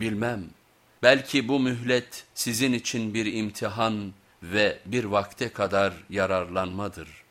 Bilmem, belki bu mühlet sizin için bir imtihan ve bir vakte kadar yararlanmadır.''